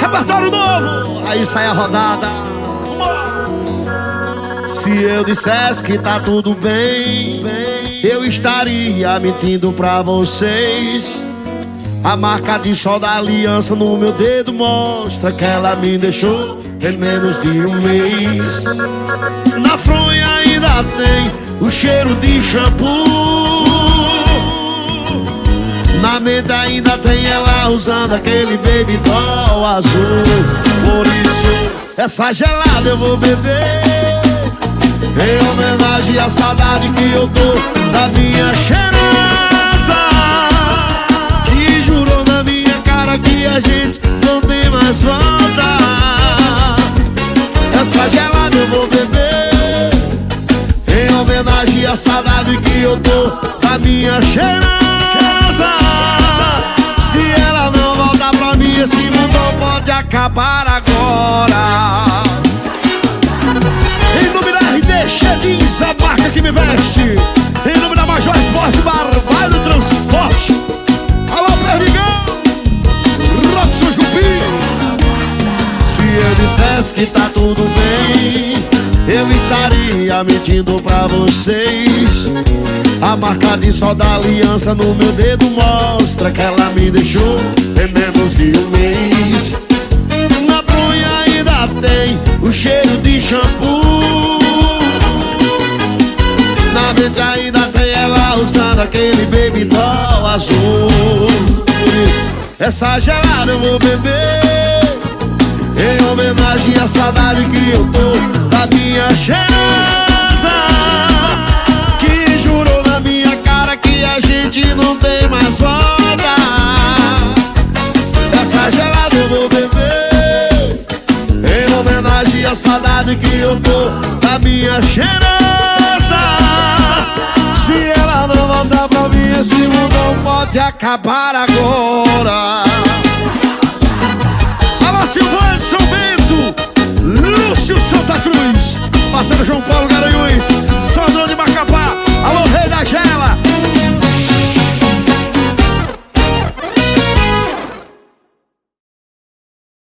Repertório novo! Aí sai a rodada. Se eu dissesse que tá tudo bem, eu estaria mentindo pra vocês. A marca de sol da aliança no meu dedo mostra que ela me deixou em menos de um mês. Na fronha ainda tem o cheiro de shampoo. Na mente ainda tem ela usando aquele baby doll azul. Por isso, essa gelada eu vou beber. Em homenagem à saudade que eu dou da minha cheirosa Que jurou na minha cara que a gente não tem mais volta Essa gelada eu vou beber Em homenagem à saudade que eu dou da minha cheirosa pode acabar agora. Jeans, a marca que me veste. Em nome da Major Esporte Barbalho Transporte. Alô, Perdigão! Robson Jupim. Se eu dissesse que tá tudo bem Eu estaria mentindo pra vocês. A marca de sol da aliança no meu dedo Mostra que ela me deixou em aquele baby doll azul. Essa gelada eu vou beber Em homenagem à saudade que eu tô da minha cheirosa Que jurou na minha cara que a gente não tem mais volta. Essa gelada eu vou beber Em homenagem à saudade que eu tô da minha cheirosa pode acabar agora. Alô, Silvano São Bento, Lúcio Santa Cruz, parceiro João Paulo